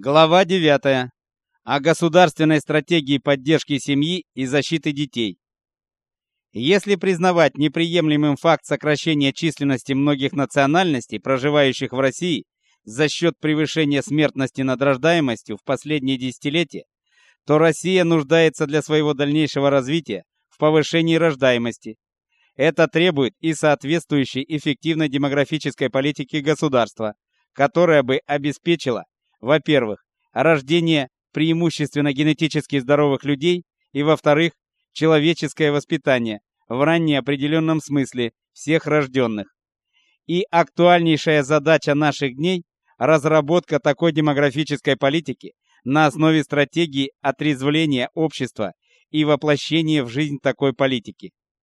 Глава 9. О государственной стратегии поддержки семьи и защиты детей. Если признавать неприемлемым факт сокращения численности многих национальностей, проживающих в России, за счет превышения смертности над рождаемостью в последние десятилетия, то Россия нуждается для своего дальнейшего развития в повышении рождаемости. Это требует и соответствующей эффективной демографической политики государства, которая бы обеспечила во-первых, рождение преимущественно генетически здоровых людей, и во-вторых, человеческое воспитание в ранее определенном смысле всех рожденных. И актуальнейшая задача наших дней разработка такой демографической политики на основе стратегии отрезвления общества и воплощения в жизнь такой политики.